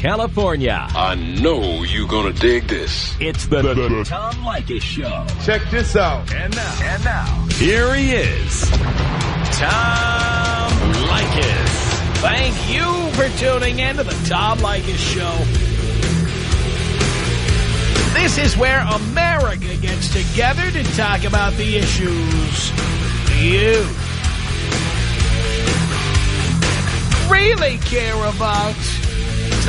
California. I know you're gonna dig this. It's the, the, the Tom Leykis Show. Check this out. And now, and now, here he is, Tom Leykis. Thank you for tuning in to the Tom Leykis Show. This is where America gets together to talk about the issues you really care about.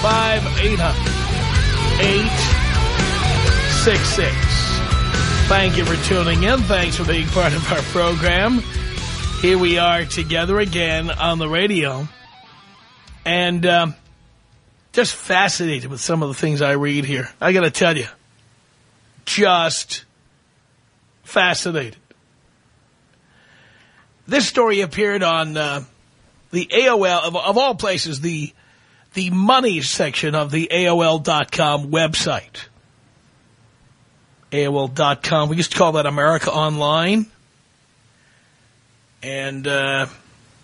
1-800-5800-866. Thank you for tuning in. Thanks for being part of our program. Here we are together again on the radio. And um, just fascinated with some of the things I read here. I got to tell you, just fascinated. This story appeared on uh, the AOL, of, of all places, the the money section of the AOL.com website. AOL.com. We used to call that America Online. And uh,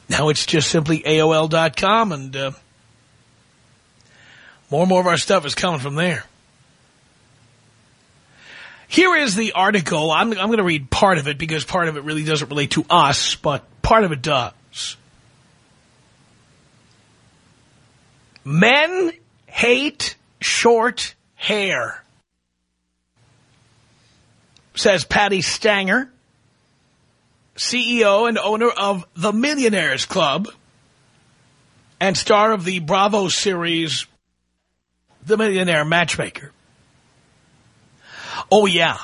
now it's just simply AOL.com. And uh, more and more of our stuff is coming from there. Here is the article. I'm, I'm going to read part of it because part of it really doesn't relate to us, but part of it does. Men hate short hair, says Patti Stanger, CEO and owner of The Millionaires Club and star of the Bravo series The Millionaire Matchmaker. Oh, yeah.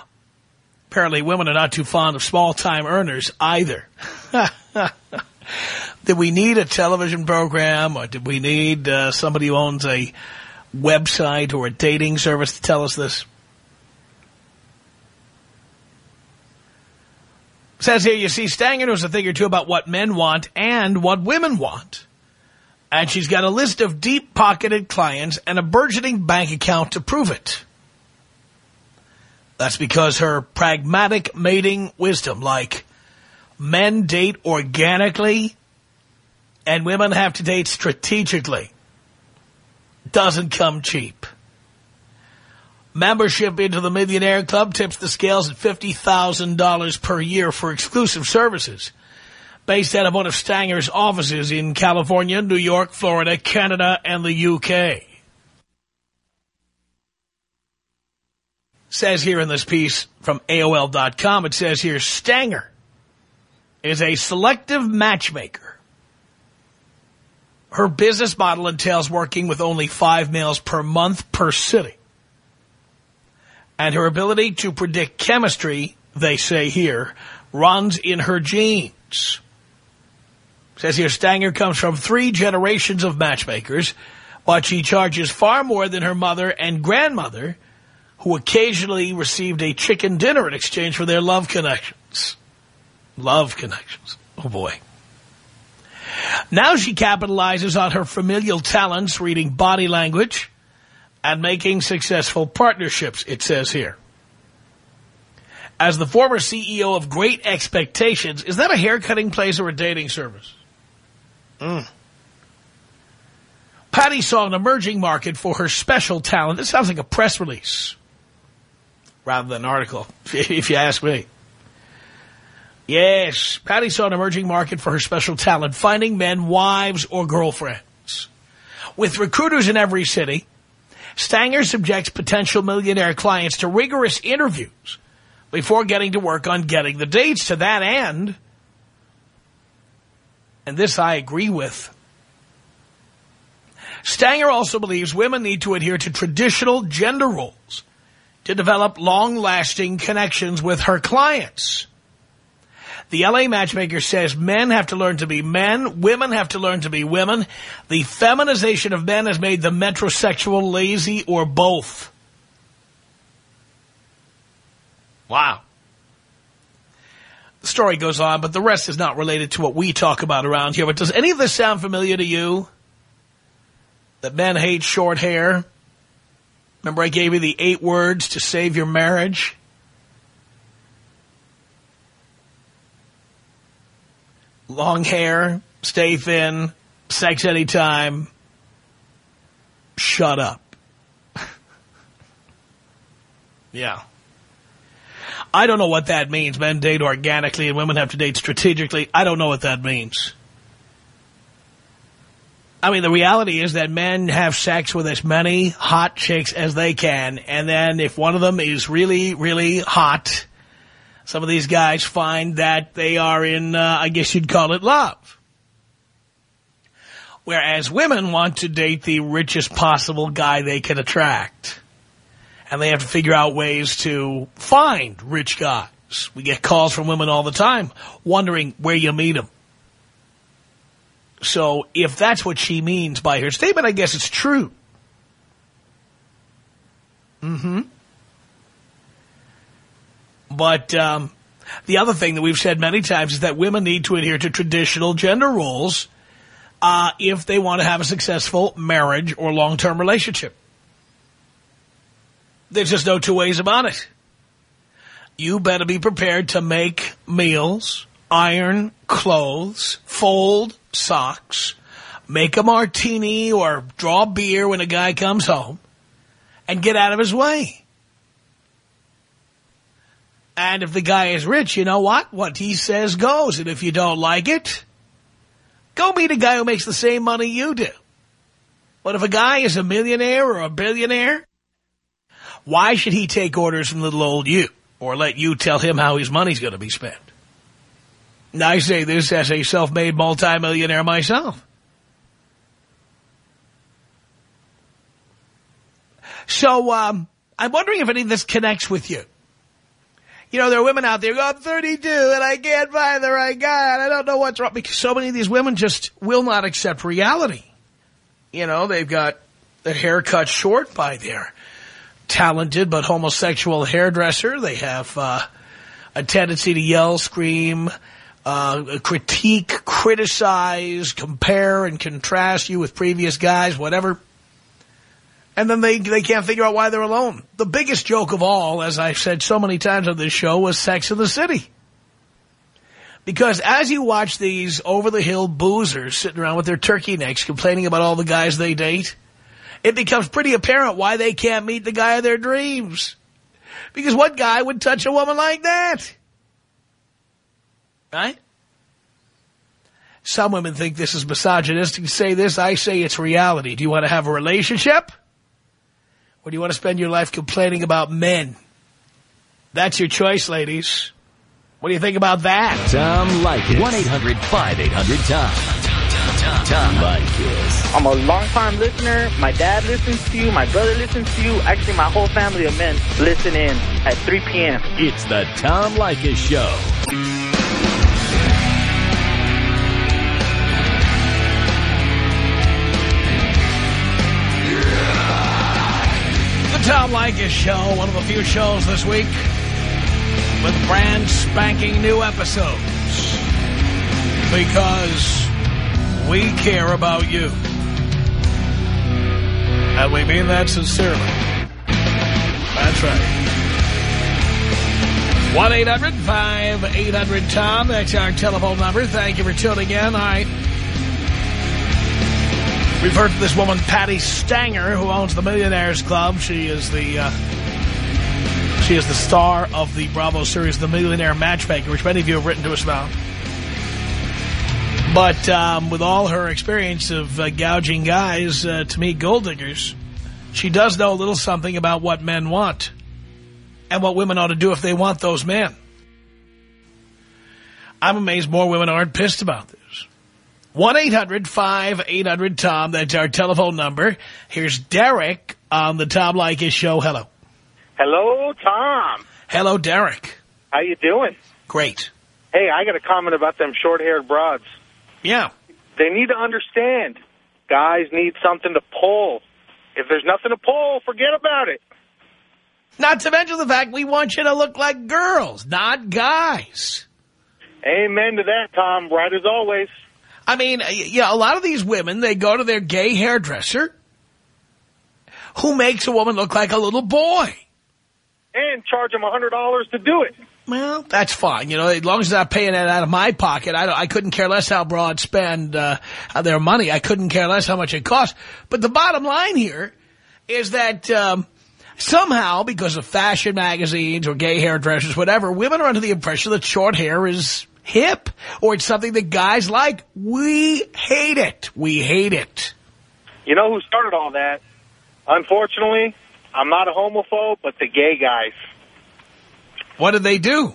Apparently women are not too fond of small-time earners either. Did we need a television program or did we need uh, somebody who owns a website or a dating service to tell us this? Says here, you see, Stanger knows a thing or two about what men want and what women want. And she's got a list of deep-pocketed clients and a burgeoning bank account to prove it. That's because her pragmatic mating wisdom, like men date organically and women have to date strategically, doesn't come cheap. Membership into the Millionaire Club tips the scales at $50,000 per year for exclusive services. Based out of one of Stanger's offices in California, New York, Florida, Canada, and the UK. Says here in this piece from AOL.com, it says here, Stanger is a selective matchmaker. Her business model entails working with only five males per month per city and her ability to predict chemistry, they say here, runs in her genes. Says here, Stanger comes from three generations of matchmakers, but she charges far more than her mother and grandmother, who occasionally received a chicken dinner in exchange for their love connections. Love connections. Oh, boy. Now she capitalizes on her familial talents, reading body language, and making successful partnerships, it says here. As the former CEO of Great Expectations, is that a haircutting place or a dating service? Mm. Patti saw an emerging market for her special talent. This sounds like a press release rather than an article, if you ask me. Yes, Patti saw an emerging market for her special talent, finding men wives or girlfriends. With recruiters in every city, Stanger subjects potential millionaire clients to rigorous interviews before getting to work on getting the dates to that end. And this I agree with. Stanger also believes women need to adhere to traditional gender roles to develop long-lasting connections with her clients. The LA Matchmaker says men have to learn to be men, women have to learn to be women. The feminization of men has made the metrosexual lazy or both. Wow. The story goes on, but the rest is not related to what we talk about around here. But does any of this sound familiar to you? That men hate short hair? Remember I gave you the eight words to save your marriage? Long hair, stay thin, sex anytime, shut up. yeah. I don't know what that means. Men date organically and women have to date strategically. I don't know what that means. I mean, the reality is that men have sex with as many hot chicks as they can. And then if one of them is really, really hot, some of these guys find that they are in, uh, I guess you'd call it love. Whereas women want to date the richest possible guy they can attract. And they have to figure out ways to find rich guys. We get calls from women all the time wondering where you meet them. So if that's what she means by her statement, I guess it's true. Mm-hmm. But um, the other thing that we've said many times is that women need to adhere to traditional gender roles uh, if they want to have a successful marriage or long-term relationship. There's just no two ways about it. You better be prepared to make meals, iron clothes, fold socks, make a martini or draw beer when a guy comes home, and get out of his way. And if the guy is rich, you know what? What he says goes. And if you don't like it, go meet a guy who makes the same money you do. But if a guy is a millionaire or a billionaire, why should he take orders from little old you or let you tell him how his money's going to be spent? Now, I say this as a self-made multimillionaire myself. So um, I'm wondering if any of this connects with you. You know, there are women out there, I'm 32 and I can't find the right guy and I don't know what's wrong. Because so many of these women just will not accept reality. You know, they've got their hair cut short by their talented but homosexual hairdresser. They have uh, a tendency to yell, scream, uh, critique, criticize, compare and contrast you with previous guys, whatever. And then they, they can't figure out why they're alone. The biggest joke of all, as I've said so many times on this show, was Sex in the City. Because as you watch these over-the-hill boozers sitting around with their turkey necks complaining about all the guys they date, it becomes pretty apparent why they can't meet the guy of their dreams. Because what guy would touch a woman like that? Right? Some women think this is misogynistic. To say this, I say it's reality. Do you want to have a relationship? Or do you want to spend your life complaining about men? That's your choice, ladies. What do you think about that? Tom Leykis. 1-800-5800-TOM. Tom Leykis. I'm a long-time listener. My dad listens to you. My brother listens to you. Actually, my whole family of men listen in at 3 p.m. It's the Tom Leykis Show. Tom Leykis Show, one of the few shows this week with brand spanking new episodes. Because we care about you. And we mean that sincerely. That's right. 1-800-5800-TOM. That's our telephone number. Thank you for tuning in. I We've heard this woman, Patti Stanger, who owns the Millionaires Club. She is the uh, she is the star of the Bravo series, The Millionaire Matchmaker, which many of you have written to us about. But um, with all her experience of uh, gouging guys uh, to meet gold diggers, she does know a little something about what men want and what women ought to do if they want those men. I'm amazed more women aren't pissed about this. 1-800-5800-TOM. That's our telephone number. Here's Derek on the Tom Leykis show. Hello. Hello, Tom. Hello, Derek. How you doing? Great. Hey, I got a comment about them short-haired broads. Yeah. They need to understand guys need something to pull. If there's nothing to pull, forget about it. Not to mention the fact we want you to look like girls, not guys. Amen to that, Tom. Right as always. I mean, yeah, a lot of these women, they go to their gay hairdresser who makes a woman look like a little boy. And charge them a $100 to do it. Well, that's fine. You know, as long as they're not paying that out of my pocket, I, I couldn't care less how broad spend uh, their money. I couldn't care less how much it costs. But the bottom line here is that um, somehow, because of fashion magazines or gay hairdressers, whatever, women are under the impression that short hair is hip or it's something that guys like. We hate it. We hate it. You know who started all that? Unfortunately, I'm not a homophobe, but the gay guys. What did they do?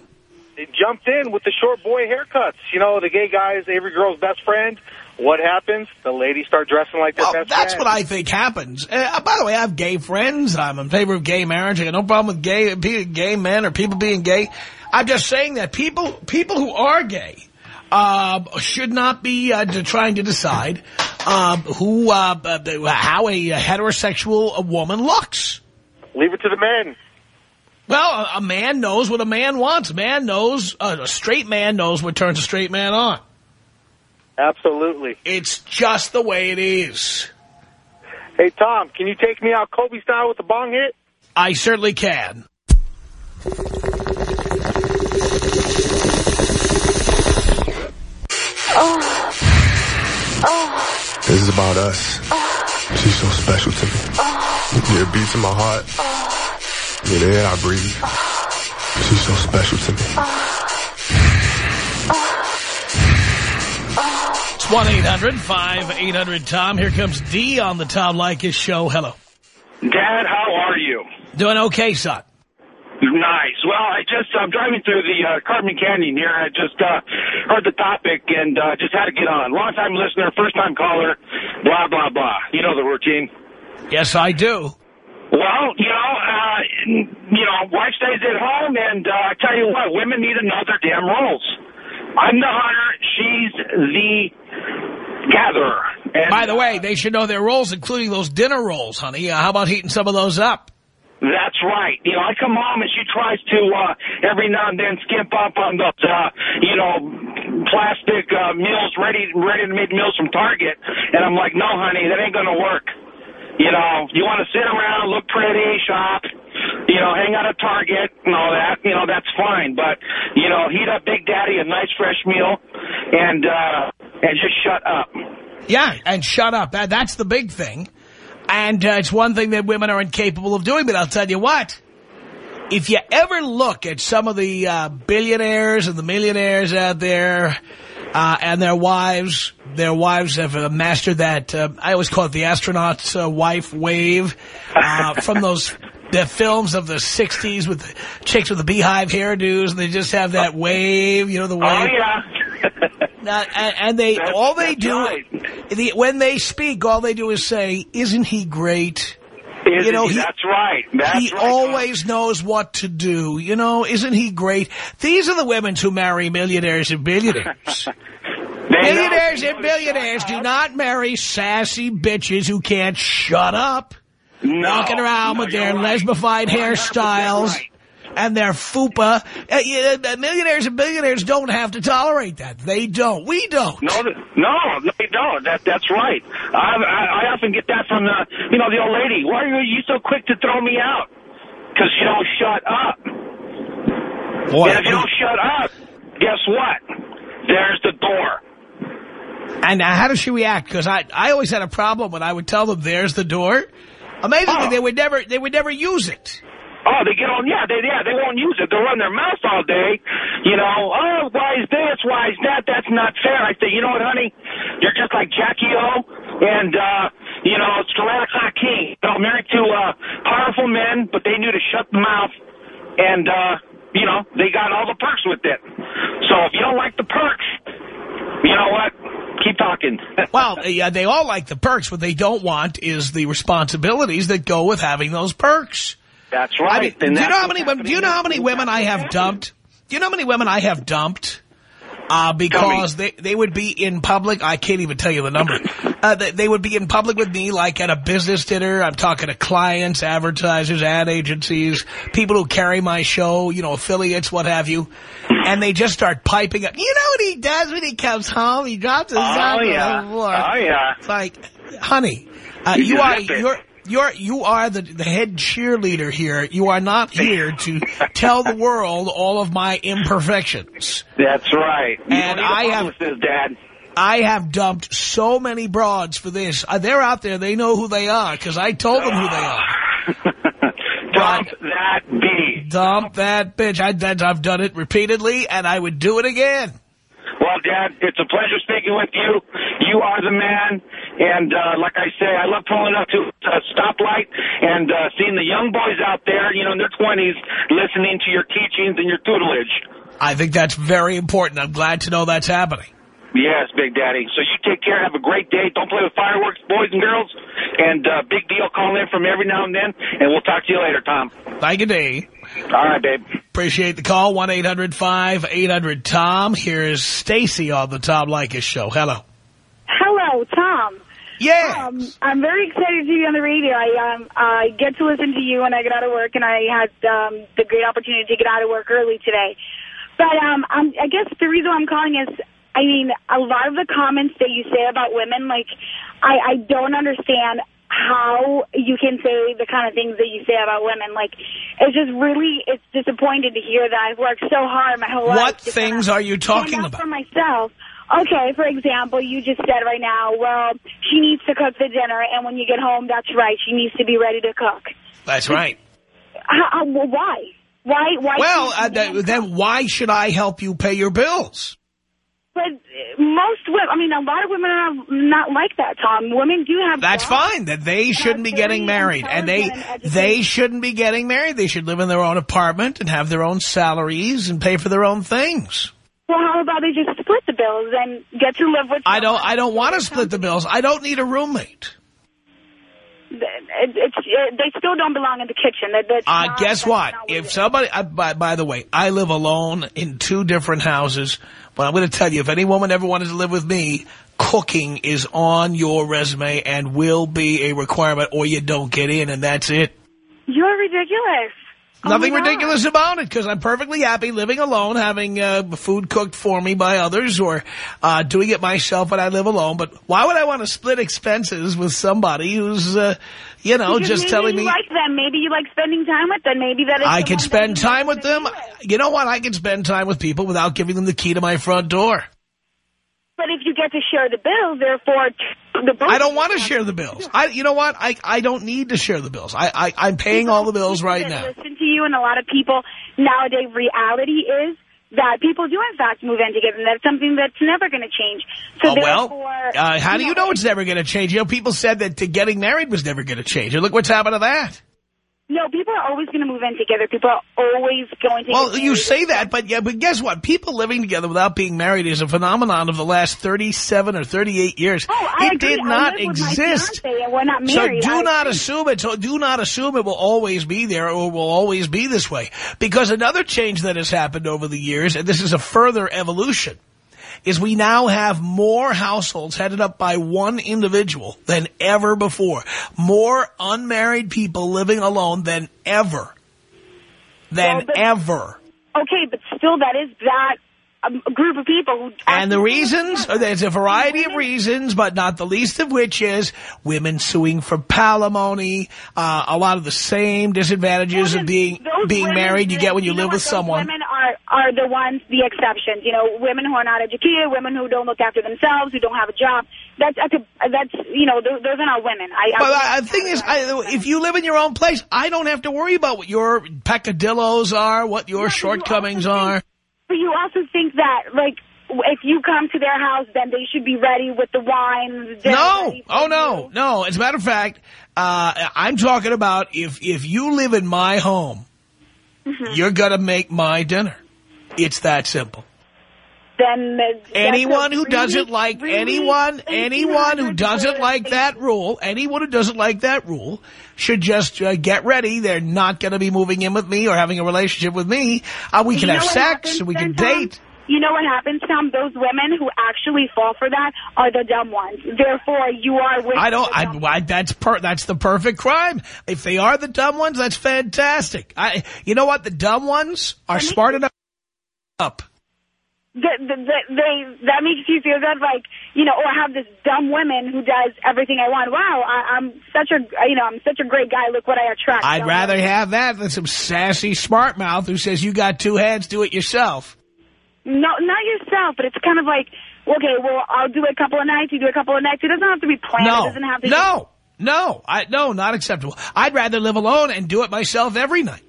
They jumped in with the short boy haircuts. You know, the gay guys, every girl's best friend. What happens? The ladies start dressing like their well, best that's what I think happens. Uh, by the way, I have gay friends. I'm in favor of gay marriage. I got no problem with gay gay men or people being gay. I'm just saying that people people who are gay uh, should not be uh, trying to decide uh, who uh, how a heterosexual woman looks. Leave it to the men. Well, a man knows what a man wants. A man knows, uh, a straight man knows what turns a straight man on. Absolutely. It's just the way it is. Hey, Tom, can you take me out Kobe style with the bong hit? I certainly can. Oh. Oh. This is about us. Oh. She's so special to me. Oh. Yeah, it beats in my heart. Oh. Yeah, the air I breathe. Oh. She's so special to me. It's 1-800-5800-TOM. Here comes D on the Tom Leykis show. Hello. Dad, how are you? Doing okay, son. Nice. Well, I just, I'm driving through the uh, Carbon Canyon here. I just uh, heard the topic and uh, just had to get on. Long-time listener, first-time caller, blah, blah, blah. You know the routine. Yes, I do. Well, you know, uh, you know, wife stays at home, and uh, I tell you what, women need another damn roles. I'm the hunter, she's the gatherer. And, By the way, they should know their roles, including those dinner rolls, honey. Uh, how about heating some of those up? That's right. You know, I come home and she tries to uh, every now and then skimp up on those, uh, you know, plastic uh, meals, ready ready to make meals from Target, and I'm like, no, honey, that ain't gonna work. You know, you want to sit around, look pretty, shop, you know, hang out at Target and all that. You know, that's fine, but you know, heat up Big Daddy a nice fresh meal, and uh, and just shut up. Yeah, and shut up. That, that's the big thing. And uh, it's one thing that women are incapable of doing, but I'll tell you what. If you ever look at some of the uh, billionaires and the millionaires out there uh, and their wives, their wives have uh, mastered that, uh, I always call it the astronaut's uh, wife wave, uh, from those the films of the 60s with the chicks with the beehive hairdos, and they just have that wave, you know, the wave. Oh, yeah. And, and they That's- all they do right. the, when they speak, all they do is say, "Isn't he great?" Isn't You know, he? that's right. That's he right. always knows what to do. You know, isn't he great? These are the women who marry millionaires and billionaires. Millionaires and billionaires do not marry sassy bitches who can't shut up, No, walking around no, with their right. lesbified hairstyles. right. And their fupa. Uh, millionaires and billionaires don't have to tolerate that. They don't. We don't. No, no, no, they don't. That that's right. I, I I often get that from the you know the old lady. Why are you so quick to throw me out? Because you don't shut up. Boy, And if you don't shut up, guess what? There's the door. And how does she react? Because I, I always had a problem when I would tell them, "There's the door." Amazingly, Oh. they would never they would never use it. Oh, they get on. Yeah, they yeah they won't use it. They'll run their mouth all day. You know. Oh, why is this? Why is that? That's not fair. I say, you know what, honey? You're just like Jackie O and uh, you know Stalatic King. You know, married to uh, powerful men, but they knew to shut the mouth, and uh, you know they got all the perks with it. So if you don't like the perks, you know what? Keep talking. Well, yeah, they all like the perks. What they don't want is the responsibilities that go with having those perks. That's right. I mean, do you know how many women? Do you know how many women I have dumped? Do you know how many women I have dumped Uh, because they, they would be in public. I can't even tell you the number. Uh, they, they would be in public with me like at a business dinner. I'm talking to clients, advertisers, ad agencies, people who carry my show, you know, affiliates, what have you. And they just start piping up. You know what he does when he comes home? He drops his Oh, on yeah. the floor. Oh, yeah. It's like, honey, uh, You you are, it. you're, you're, you are the, the head cheerleader here. You are not here to tell the world all of my imperfections. That's right. You And I have- Dad. I have dumped so many broads for this. Uh, they're out there. They know who they are because I told them who they are. Dump that bee. Dump that bitch. I, I've done it repeatedly, and I would do it again. Well, Dad, it's a pleasure speaking with you. You are the man. And uh, like I say, I love pulling up to a stoplight and uh, seeing the young boys out there, you know, in their 20s, listening to your teachings and your tutelage. I think that's very important. I'm glad to know that's happening. Yes, Big Daddy. So you take care. Have a great day. Don't play with fireworks, boys and girls. And uh, Big Deal calling in from every now and then. And we'll talk to you later, Tom. Thank good D. All right, babe. Appreciate the call. 1-800-5800-TOM. Here's Stacy on the Tom Leykis Show. Hello. Hello, Tom. Yeah. Um, I'm very excited to be on the radio. I um, I get to listen to you when I get out of work, and I had um, the great opportunity to get out of work early today. But um, I'm, I guess the reason I'm calling is, I mean, a lot of the comments that you say about women, like, I, I don't understand how you can say the kind of things that you say about women. Like, it's just really, it's disappointing to hear that I've worked so hard my whole life. What things are you talking about? for myself. Okay, for example, you just said right now, well, she needs to cook the dinner, and when you get home, that's right, she needs to be ready to cook. That's right. How, why? Why? Why? Well, uh, men th- then why should I help you pay your bills? But most women, I mean, a lot of women are not like that, Tom. Women do have. That's fine. That they shouldn't be getting married, and they and educated. they shouldn't be getting married. They should live in their own apartment and have their own salaries and pay for their own things. Well, how about they just split the bills and get to live with? I don't, I don't want to split the bills. I don't need a roommate. It, it's, it, they still don't belong in the kitchen. That, Uh, guess what? If somebody, uh, by, by the way, I live alone in two different houses. But I'm going to tell you, if any woman ever wanted to live with me, cooking is on your resume and will be a requirement, or you don't get in, and that's it. you're ridiculous. Oh, Nothing ridiculous about it, because I'm perfectly happy living alone, having uh, food cooked for me by others, or uh, doing it myself when I live alone. But why would I want to split expenses with somebody who's, uh, you know, Because just maybe telling you me... like them. Maybe you like spending time with them. Maybe that is I can spend time with them. You know what? I can spend time with people without giving them the key to my front door. But if you get to share the bills, therefore, the I don't want to share the bills. I, you know what? I, I don't need to share the bills. I, I, I'm paying all the bills right now. Listen to you, and a lot of people nowadays. Reality is that people do in fact move in together, and that's something that's never going to change. So Oh, well, uh, how do you know it's never going to change? You know, people said that to getting married was never going to change. And look what's happened to that. No, people are always going to move in together. People are always going to. Well, you say that, but yeah, but guess what? People living together without being married is a phenomenon of the last 37 or 38 years. Oh, I it agree. did not live with my exist. we're not So do I not agree. assume it. So do not assume it will always be there or will always be this way. Because another change that has happened over the years, and this is a further evolution, is we now have more households headed up by one individual than ever before. More unmarried people living alone than ever. Than Well, but- ever. Okay, but still, that is that um, group of people who. And the reasons, there's a variety of reasons, but not the least of which is women suing for palimony, uh, a lot of the same disadvantages Those- of being being married you get when you, know live with someone. Women are are the ones, the exceptions. You know, women who are not educated, women who don't look after themselves, who don't have a job. That's that's, a, that's you know, those, those are not women. I, But I, the thing is, I, if you live in your own place, I don't have to worry about what your peccadillos are, what your Yeah, but you shortcomings are. think- But you also think that, like, if you come to their house, then they should be ready with the wine. No. Oh, no. you. No. As a matter of fact, uh, I'm talking about if, if you live in my home, Mm-hmm. you're going to make my dinner. It's that simple. Then Anyone who really, doesn't like really anyone, anyone who doesn't like that rule, anyone who doesn't like that rule should just uh, get ready. They're not going to be moving in with me or having a relationship with me. Uh, we can have sex, we can date. You know what happens, Tom? Those women who actually fall for that are the dumb ones. Therefore, you are with I don't. I, I, that's per, That's the perfect crime. If they are the dumb ones, that's fantastic. I. You know what? The dumb ones are smart enough. Up. the, the, the, they that makes you feel good, like you know, or I have this dumb woman who does everything I want. Wow, I, I'm such a you know, I'm such a great guy. Look what I attract. I'd rather women. have that than some sassy smart mouth who says you got two heads, do it yourself. No, not yourself, but it's kind of like okay, well, I'll do it a couple of nights. You do a couple of nights. It doesn't have to be planned. It No, doesn't have to. no, no, I no, not acceptable. I'd rather live alone and do it myself every night.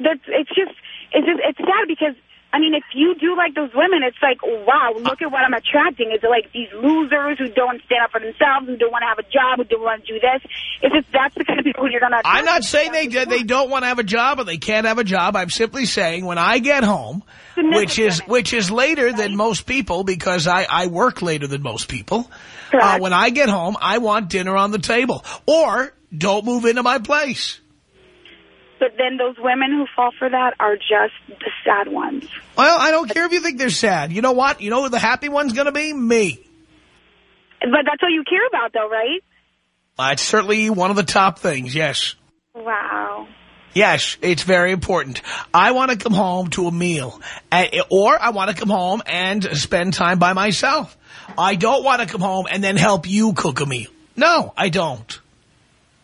That's it's just it's just it's sad because. I mean, if you do like those women, it's like, wow, look at what I'm attracting. It's like these losers who don't stand up for themselves, who don't want to have a job, who don't want to do this. It's just that's the kind of people you're going to attract I'm not saying they they don't want to have a job or they can't have a job. I'm simply saying when I get home, which is which is later than most people because I I work later than most people. Uh, when I get home, I want dinner on the table or don't move into my place. But then those women who fall for that are just the sad ones. Well, I don't care if you think they're sad. You know what? You know who the happy one's going to be? Me. But that's all you care about, though, right? That's certainly one of the top things, yes. Wow. Yes, it's very important. I want to come home to a meal, uh, or I want to come home and spend time by myself. I don't want to come home and then help you cook a meal. No, I don't.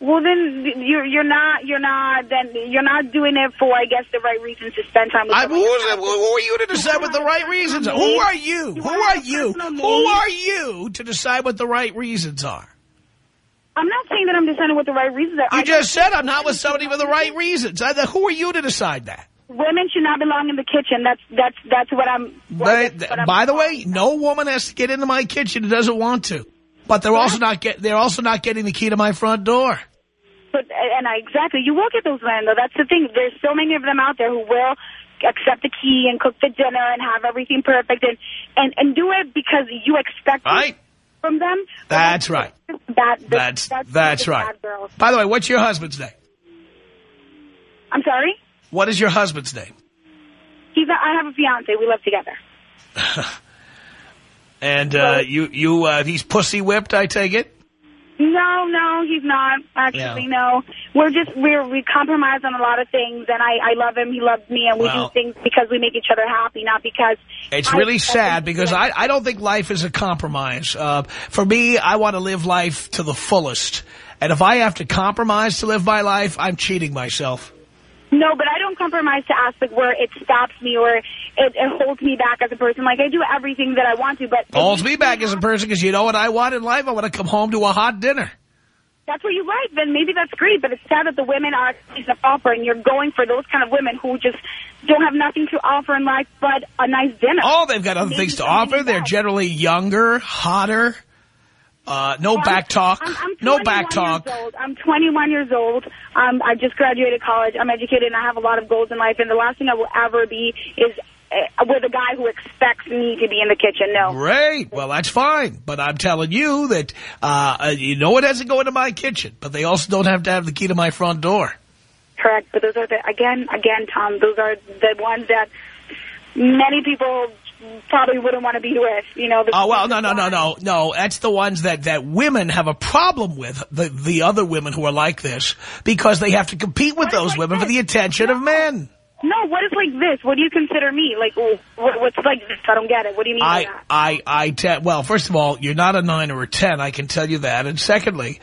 Well, then you're you're not you're not then you're not doing it for I guess the right reasons to spend time with. I, who, are you to decide what the right reasons are? Who are you? Who are you? Who are you to decide what the right reasons are? I'm not saying that I'm deciding what the right reasons are. You I just said I'm not with somebody for the right reasons. I, who are you to decide that? women should not belong in the kitchen. That's that's that's what I'm. But, what I'm by the way, no woman has to get into my kitchen who doesn't want to. But they're also not get they're also not getting the key to my front door. But and I exactly, you will get those men though. That's the thing. There's so many of them out there who will accept the key and cook the dinner and have everything perfect and and and do it because you expect Right. it from them. That's right. That, That's that's that's right. By the way, what's your husband's name? I'm sorry. What is your husband's name? He's. A, I have a fiance. We live together. And uh, you you uh, he's pussy whipped. I take it. No, no, he's not. Actually, no. We're just we're we compromise on a lot of things, and I I love him. He loves me, and we Well- do things because we make each other happy, not because. It's I- really sad because I, I don't think life is a compromise. Uh, for me, I want to live life to the fullest. And if I have to compromise to live my life, I'm cheating myself. No, but I don't compromise to aspect where it stops me or it, it holds me back as a person. Like I do everything that I want to, but Holds me back as a person because you know what I want in life? I want to come home to a hot dinner. that's what you like. Then maybe that's great. But it's sad that the women are to offer, and you're going for those kind of women who just don't have nothing to offer in life but a nice dinner. Oh, they've got other Maybe things to offer. They're generally younger, hotter, uh, no back talk. I'm, I'm no 21 back talk. Years old. I'm 21 years old. Um, I just graduated college. I'm educated, and I have a lot of goals in life. And the last thing I will ever be is uh, with a guy who expects me to be in the kitchen. No. Great. Well, that's fine. But I'm telling you that, uh, uh, you know it hasn't go into my kitchen, but they also don't have to have the key to my front door. Correct, but those are the again, again, Tom. Those are the ones that many people probably wouldn't want to be with. You know. The Oh, well, no, no, no, no, no. That's the ones that, that women have a problem with, the, the other women who are like this, because they have to compete with those women for the attention of men. No, what is like this? What do you consider me? Like, what, what's like this? I don't get it. What do you mean by I, that? I, I, te- well, first of all, you're not a nine or a ten, I can tell you that. And secondly,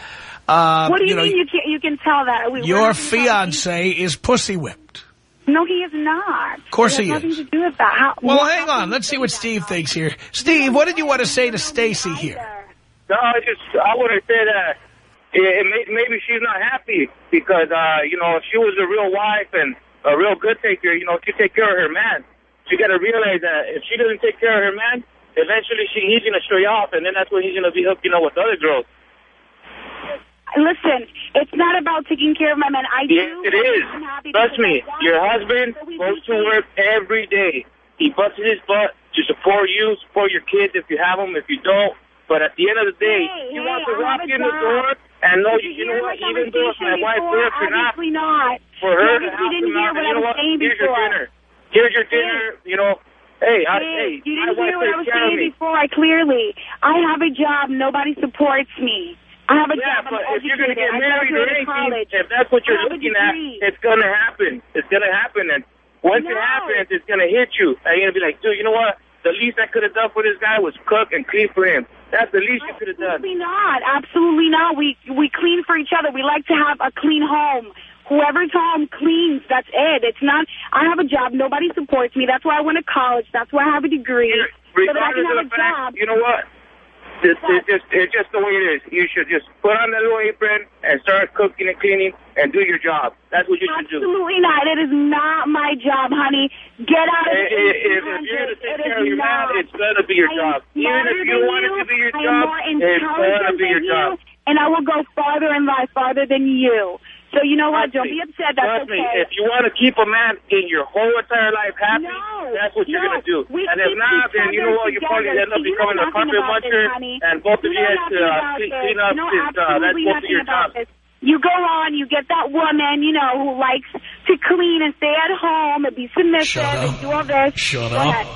uh, what do you, you know, mean you can you can tell that? We- your not fiance is pussy whipped. No, he is not. Of course it he has nothing is. to do with that. How, Well, what- hang on. Let's see what Steve thinks here. Steve, what did you want to say to Stacy here? No, I just I want to say that it, it may, maybe she's not happy because uh, you know if she was a real wife and a real good taker, you know, she take care of her man. She got to realize that if she doesn't take care of her man, eventually she he's gonna stray off, and then that's when he's gonna be hooking up with other girls. Listen, it's not about taking care of my men. I Yes, do. it is. Trust me, your husband goes to work every day. He busts his butt to support you, support your kids if you have them, if you don't. But at the end of the day, Hey, you hey, want to I walk in the door and know, you, you know what, even though if my wife before? works or not, not. for her to help didn't him hear out, what I you know was what, saying here's your dinner. Here's your dinner, you know, Hey, I, Hey, hey, you didn't hear what I was saying before. I clearly, I have a job. Nobody supports me. I have a Yeah, job. but I'm if you're going to get married or anything, if that's what you're I have a looking at, it's going to happen. It's going to happen. And once it happens, it's going to hit you. And you're going to be like, dude, you know what? The least I could have done for this guy was cook and clean for him. That's the least you could have done. Absolutely not. Absolutely not. We we clean for each other. We like to have a clean home. Whoever's home cleans. That's it. It's not. I have a job. Nobody supports me. That's why I went to college. That's why I have a degree. so that I can have a fact, job. you know what? It's, it's just it's just the way it is. You should just put on the little apron and start cooking and cleaning and do your job. That's what you should do. Absolutely not. It is not my job, honey. Get out of If, the if, you're to take care of your man, it's gonna be your job. Even if you want it to be your I job, it's gonna be your than job. you, and I will go farther in life, farther than you. So you know what? Don't be upset. That's Trust me, okay. if you want to keep a man in your whole entire life happy, that's what you're no. gonna do. We and if not, then you know what? You're probably together. end up becoming a carpet nothing this, muncher, and both of You you know guys nothing uh, clean, up You know. Uh, that's absolutely both of nothing your about jobs. this. You go on, you get that woman, you know, who likes to clean and stay at home and be submissive and do all this. Shut Go up. ahead.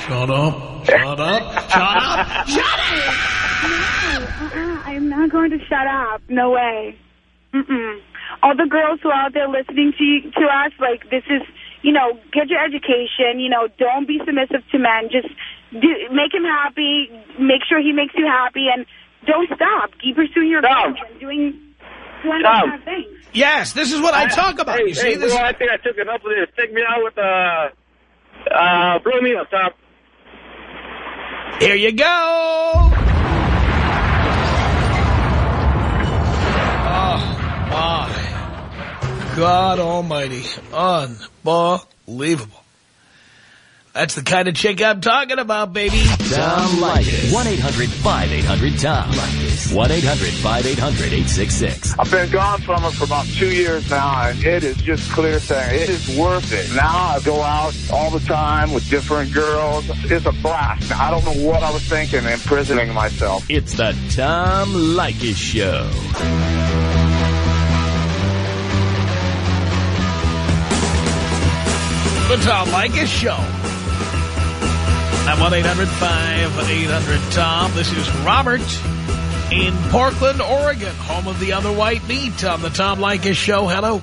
Shut up. Shut up. Shut up. Shut up. No, uh-uh, I'm not going to shut up. No way. Mm-mm. All the girls who are out there listening to you, to us, like this is, you know, get your education. You know, don't be submissive to men. Just do, make him happy. Make sure he makes you happy, and don't stop. Keep pursuing your Tom. goals and doing doing Tom. of things. Yes, this is what I talk about. Hey, you see hey, this? bro, I think I took enough of this. Take me out with uh, uh, blow me up, Tom. Here you go. Oh, my. God almighty. Unbelievable. That's the kind of chick I'm talking about, baby. Tom Leykis. 1-800-5800-TOM. 1-800-5800-866. I've been gone from it for about two years now, and it is just clear saying it is worth it. Now I go out all the time with different girls. It's a blast. I don't know what I was thinking imprisoning myself. It's the Tom Leykis Show. The Tom Leykis Show. At 1-800-5800-TOM. This is Robert in Portland, Oregon, home of the other white meat on the Tom Leykis Show. Hello.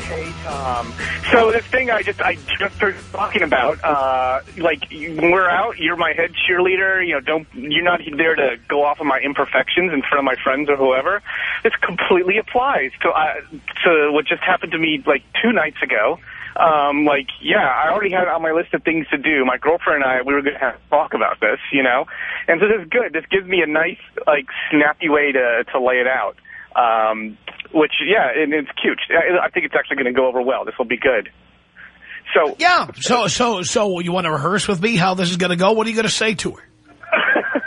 Hey, Tom. So this thing I just I just started talking about, uh, like when we're out, you're my head cheerleader. You know, don't you're not there to go off of my imperfections in front of my friends or whoever. This completely applies to uh, to what just happened to me like two nights ago. Um, like, yeah, I already had it on my list of things to do. My girlfriend and I, we were going to have a talk about this, you know? And so this is good. This gives me a nice, like, snappy way to, to lay it out. Um, which, yeah, and it's cute. I, I think it's actually going to go over well. This will be good. So, Yeah. So, so, so you want to rehearse with me how this is going to go? What are you going to say to her?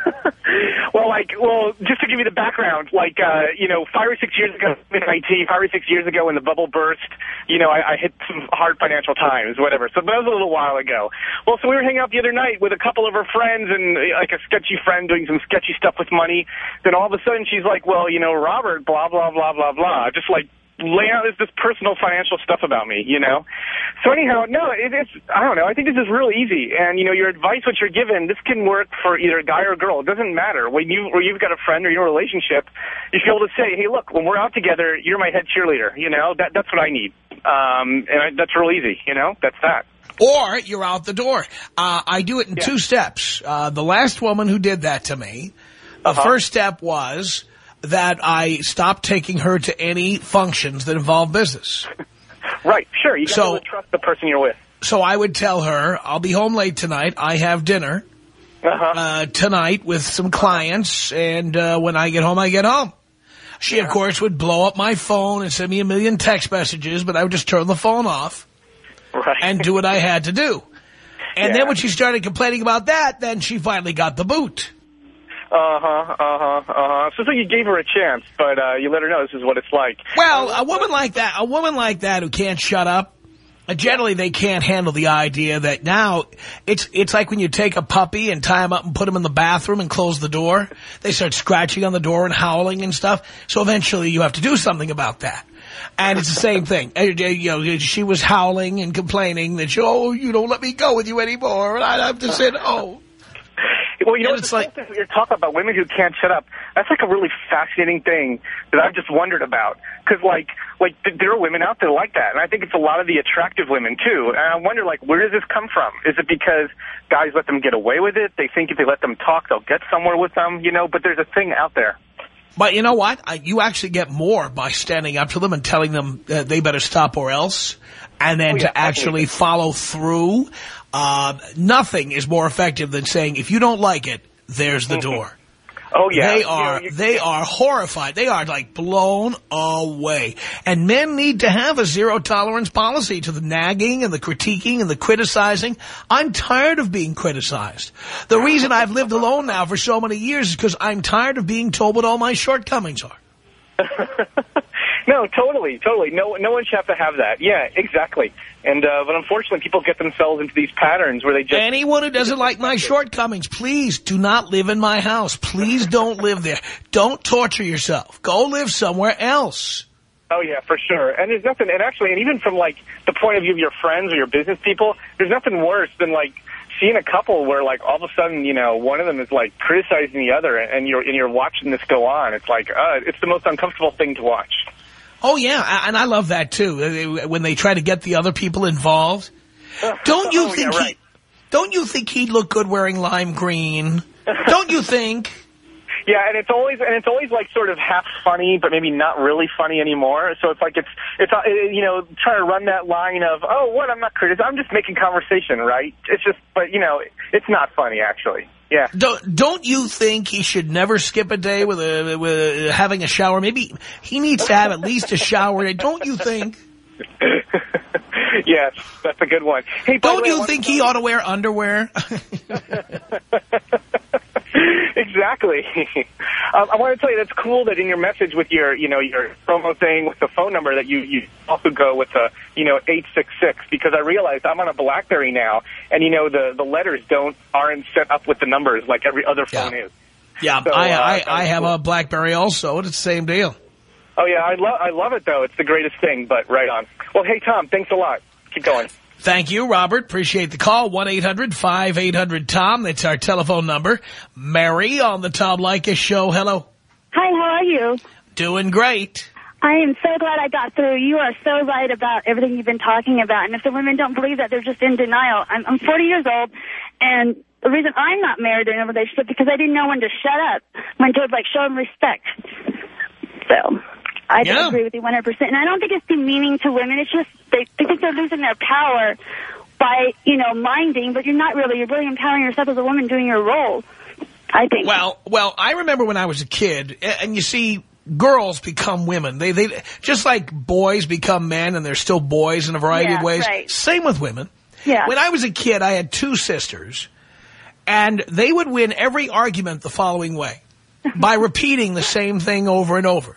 well, like, well, just to give you the background, like, uh, you know, five or six years ago in IT, five or six years ago when the bubble burst, you know, I, I hit some hard financial times, whatever. So that was a little while ago. Well, so we were hanging out the other night with a couple of her friends and uh, like a sketchy friend doing some sketchy stuff with money. Then all of a sudden she's like, well, you know, Robert, blah, blah, blah, blah, blah. Just like, lay out this, this personal financial stuff about me, you know? So anyhow, no, it, it's, I don't know, I think this is real easy. And, you know, your advice, what you're given, this can work for either a guy or a girl. It doesn't matter. When, you, when you've got a friend or you're in a relationship, you should be able to say, hey, look, when we're out together, you're my head cheerleader, you know? That, that's what I need. Um, and I, that's real easy, you know? That's that. Or you're out the door. Uh, I do it in two steps. Uh, the last woman who did that to me, the Uh-huh. first step was that I stopped taking her to any functions that involve business. Right, sure. You got So- to trust the person you're with. So I would tell her, I'll be home late tonight. I have dinner uh tonight with some clients, and uh, when I get home, I get home. She, of course, would blow up my phone and send me a million text messages, but I would just turn the phone off and do what I had to do. And then when she started complaining about that, then she finally got the boot. Uh-huh, uh-huh, uh-huh. So, so you gave her a chance, but uh, you let her know this is what it's like. Well, a woman like that, a woman like that who can't shut up, uh, generally they can't handle the idea that now it's it's like when you take a puppy and tie him up and put him in the bathroom and close the door. They start scratching on the door and howling and stuff. So eventually you have to do something about that. And it's the same thing. Uh, You know, she was howling and complaining that, oh, you don't let me go with you anymore. And I have to say, oh. Well, you know, it's like you're talking about women who can't shut up. That's like a really fascinating thing that I've just wondered about. Because, like, like th- there are women out there like that, and I think it's a lot of the attractive women too. And I wonder, like, where does this come from? Is it because guys let them get away with it? They think if they let them talk, they'll get somewhere with them, you know? But there's a thing out there. But you know what? I, you actually get more by standing up to them and telling them uh, they better stop or else. And then Oh, yeah, to actually follow through. Uh, nothing is more effective than saying, if you don't like it, there's the door. Oh yeah, They are you- they are horrified. They are like blown away. And men need to have a zero tolerance policy to the nagging and the critiquing and the criticizing. I'm tired of being criticized. The reason I've lived alone now for so many years is because I'm tired of being told what all my shortcomings are. No, totally, totally. No, no one should have to have that. Yeah, exactly. And uh, but unfortunately, people get themselves into these patterns where they just Anyone who doesn't like my shortcomings, please do not live in my house. Please don't live there. Don't torture yourself. Go live somewhere else. Oh yeah, for sure. And there's nothing, and actually, and even from like the point of view of your friends or your business people, there's nothing worse than like seeing a couple where like all of a sudden, you know, one of them is like criticizing the other, and you're and you're watching this go on. It's like, uh, it's the most uncomfortable thing to watch. Oh, yeah, and I love that, too, uh, when they try to get the other people involved. Don't you Oh, think yeah, he, don't you think he'd look good wearing lime green? Don't you think? Yeah, and it's always and it's always like sort of half funny, but maybe not really funny anymore. So it's like it's it's uh, you know trying to run that line of oh what I'm not criticizing, I'm just making conversation, right? It's just but you know it's not funny actually. Yeah. Don't, don't you think he should never skip a day with a, with having a shower? Maybe he needs to have at least a shower. day. Don't you think? yes, that's a good one. Hey, Don't way, you think he ought to wear underwear? exactly. um, I want to tell you that's cool that in your message with your, you know, your promo thing with the phone number that you, you also go with the, you know, 866 because I realized I'm on a BlackBerry now and, you know, the, the letters don't, aren't set up with the numbers like every other phone is. Yeah, So, I, uh, I, I have cool. a BlackBerry also. It's the same deal. Oh, yeah, I, love I love it, though. It's the greatest thing, but right on. Well, hey, Tom, thanks a lot. Keep going. Thank you, Robert. Appreciate the call. 1-800-5800-TOM. That's our telephone number. Mary on the Tom Leykis show. Hello. Hi, how are you? Doing great. I am so glad I got through. You are so right about everything you've been talking about. And if the women don't believe that, they're just in denial. I'm, I'm 40 years old, and the reason I'm not married or in a relationship because I didn't know when to shut up, when to, like, show them respect. So I Yeah. agree with you 100%. And I don't think it's demeaning to women. It's just they, they think they're losing their power by, you know, minding, but you're not really. You're really empowering yourself as a woman doing your role, I think. Well, well, I remember when I was a kid, and you see, girls become women. They, they just like boys become men, and they're still boys in a variety Yeah, of ways. right. Same with women. Yeah. When I was a kid, I had two sisters, and they would win every argument the following way by repeating the same thing over and over.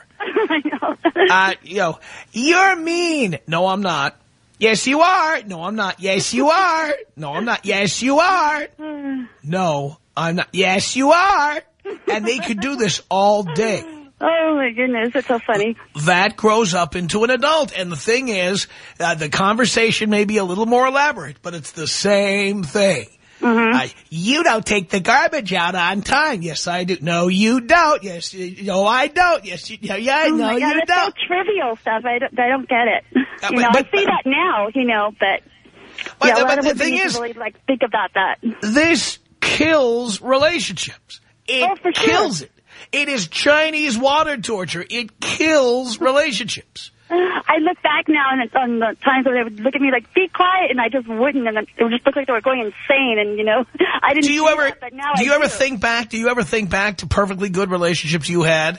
I know. Uh, you know, you're mean. No, I'm not. Yes, you are. No, I'm not. Yes, you are. No, I'm not. Yes, you are. No, I'm not. Yes, you are. And they could do this all day. Oh, my goodness. That's so funny. That grows up into an adult. And the thing is, uh, the conversation may be a little more elaborate, but it's the same thing. Uh, you don't take the garbage out on time. Yes, I do. No, you don't. Yes, you, no, I don't. Yes, you, yeah, oh no, God, you don't. so trivial stuff. I don't, I don't get it. Uh, you but- know, but- I see that now, you know, but, But yeah, the- but the thing is- really, like, think about that. This kills relationships. It Oh, for sure. kills it. It is Chinese water torture. It kills relationships. I look back now and it's on the times where they would look at me like, be quiet, and I just wouldn't, and it would just look like they were going insane, and, you know, I didn't Do you ever that, but now do I you ever think back? Do you ever think back to perfectly good relationships you had,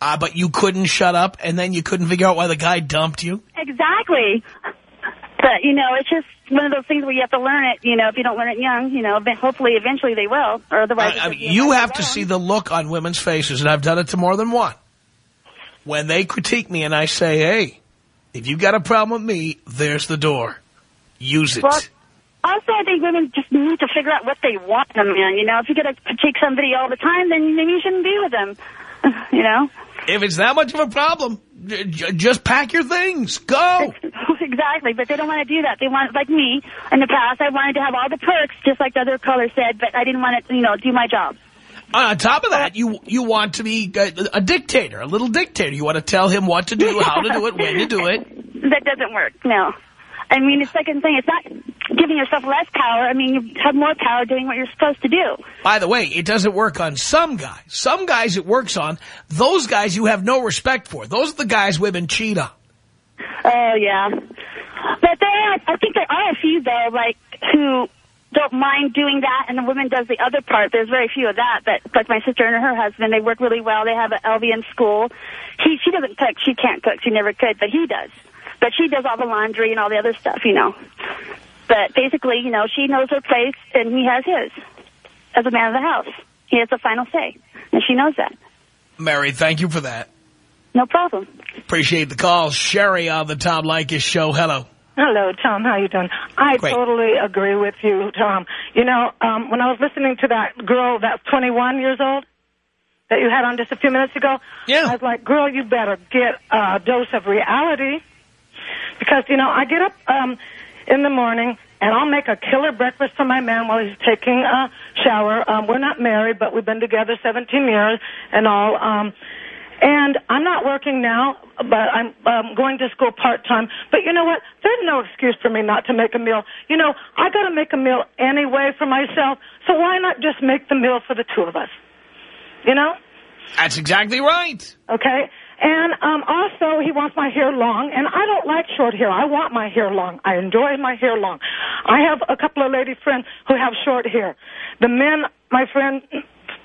uh, but you couldn't shut up, and then you couldn't figure out why the guy dumped you? Exactly. But, you know, it's just one of those things where you have to learn it, you know, if you don't learn it young, you know, hopefully eventually they will, or otherwise... I, I mean, you have to see the look on women's faces, and I've done it to more than one. When they critique me and I say, hey, if you got a problem with me, there's the door. Use it. Well, also, I think women just need to figure out what they want in a man. You know, if you're going to critique somebody all the time, then maybe you shouldn't be with them. You know? If it's that much of a problem, just pack your things. Go. exactly, but they don't want to do that. They want, like me, in the past, I wanted to have all the perks, just like the other caller said, but I didn't want to, you know, do my job. On top of that, you you want to be a, a dictator, a little dictator. You want to tell him what to do, how to do it, when to do it. That doesn't work, no. I mean, the second thing, it's not giving yourself less power. I mean, you have more power doing what you're supposed to do. By the way, it doesn't work on some guys. Some guys it works on. Those guys you have no respect for. Those are the guys women cheat on. Oh, yeah. But there, are, I think there are a few, though, like, who don't mind doing that, and the woman does the other part. There's very few of that, but like my sister and her husband, they work really well. They have an LVN school. He, she doesn't cook. She can't cook. She never could, but he does. But she does all the laundry and all the other stuff, you know. But basically, you know, she knows her place, and he has his as a man of the house. He has the final say, and she knows that. Mary, thank you for that. No problem. Appreciate the call. Sherry on the Tom Leykis show. Hello. Hello, Tom. How you doing? I Great. totally agree with you, Tom. You know, um, when I was listening to that girl that's 21 years old that you had on just a few minutes ago, yeah. I was like, girl, you better get a dose of reality. Because, you know, I get up um, in the morning and I'll make a killer breakfast for my man while he's taking a shower. Um, we're not married, but we've been together 17 years and all. Um, and I'm not working now, but I'm um, going to school part-time. But you know what? There's no excuse for me not to make a meal. You know, I got to make a meal anyway for myself, so why not just make the meal for the two of us? You know? That's exactly right. Okay? And um, also, he wants my hair long, and I don't like short hair. I want my hair long. I enjoy my hair long. I have a couple of lady friends who have short hair. The men, my friend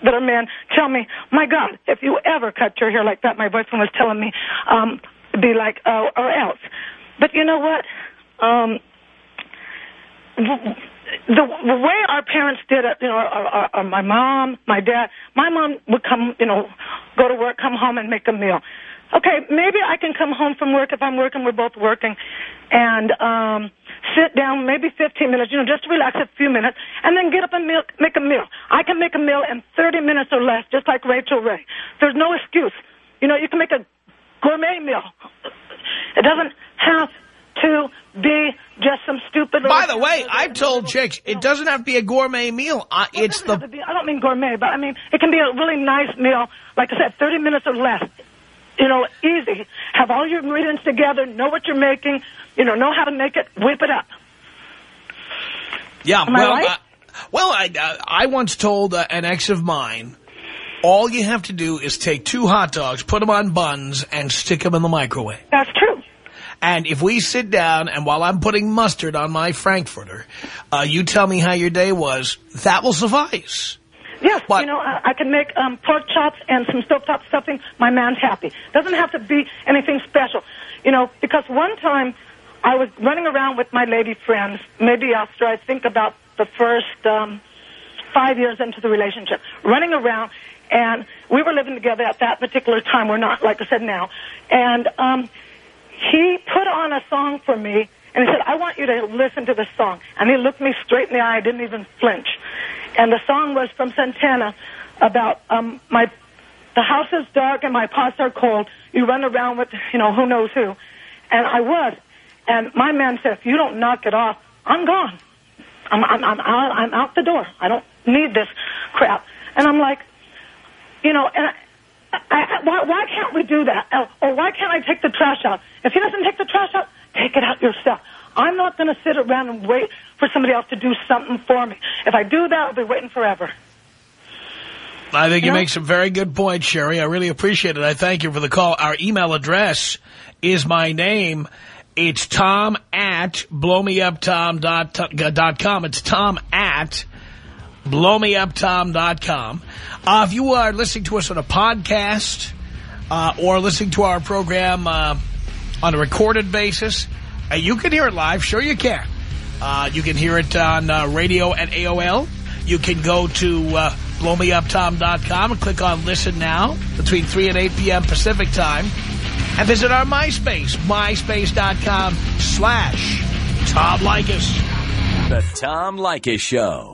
that are men, tell me, my God, if you ever cut your hair like that, my boyfriend was telling me, um, be like, uh, or else. But you know what? Um, the, the way our parents did it, you know, or, or, or my mom, my dad, my mom would come, you know, go to work, come home and make a meal. Okay, maybe I can come home from work if I'm working, we're both working, and um, sit down maybe 15 minutes, you know, just to relax a few minutes, and then get up and meal, make a meal. I can make a meal in 30 minutes or less, just like Rachael Ray. There's no excuse. You know, you can make a gourmet meal. It doesn't have to be just some stupid... By the way, I've told chicks, it doesn't have to be a gourmet meal. Uh, it's the... Be, I don't mean gourmet, but I mean, it can be a really nice meal, like I said, 30 minutes or less. You know, easy. Have all your ingredients together, know what you're making, you know, know how to make it, whip it up. Yeah, Am I well, right? uh, well, I, uh, I once told uh, an ex of mine, all you have to do is take two hot dogs, put them on buns, and stick them in the microwave. That's true. And if we sit down, and while I'm putting mustard on my Frankfurter, uh, you tell me how your day was, that will suffice. Yes, you know, I, I can make um, pork chops and some stovetop stuffing. My man's happy. Doesn't have to be anything special. You know, because one time I was running around with my lady friends, maybe after I think about the first um, five years into the relationship, running around, and we were living together at that particular time. We're not, like I said, now. And um, he put on a song for me, and he said, I want you to listen to this song. And he looked me straight in the eye. I didn't even flinch. And the song was from Santana about um, my the house is dark and my pots are cold. You run around with, you know, who knows who. And I was. And my man said, if you don't knock it off, I'm gone. I'm, I'm, I'm, out, I'm out the door. I don't need this crap. And I'm like, you know, and I, I, why, why can't we do that? Or why can't I take the trash out? If he doesn't take the trash out, take it out yourself. I'm not going to sit around and wait for somebody else to do something for me. If I do that, I'll be waiting forever. I think you Yeah. make some very good points, Sherry. I really appreciate it. I thank you for the call. Our email address is my name. It's tom at blowmeuptom.com. It's tom at blowmeuptom.com. Uh, if you are listening to us on a podcast uh, or listening to our program uh, on a recorded basis, you can hear it live. Sure you can. Uh, you can hear it on uh, radio at AOL. You can go to uh, blowmeuptom.com and click on Listen Now between 3 and 8 p.m. Pacific Time. And visit our MySpace, myspace.com slash Tom Leykis. The Tom Leykis Show.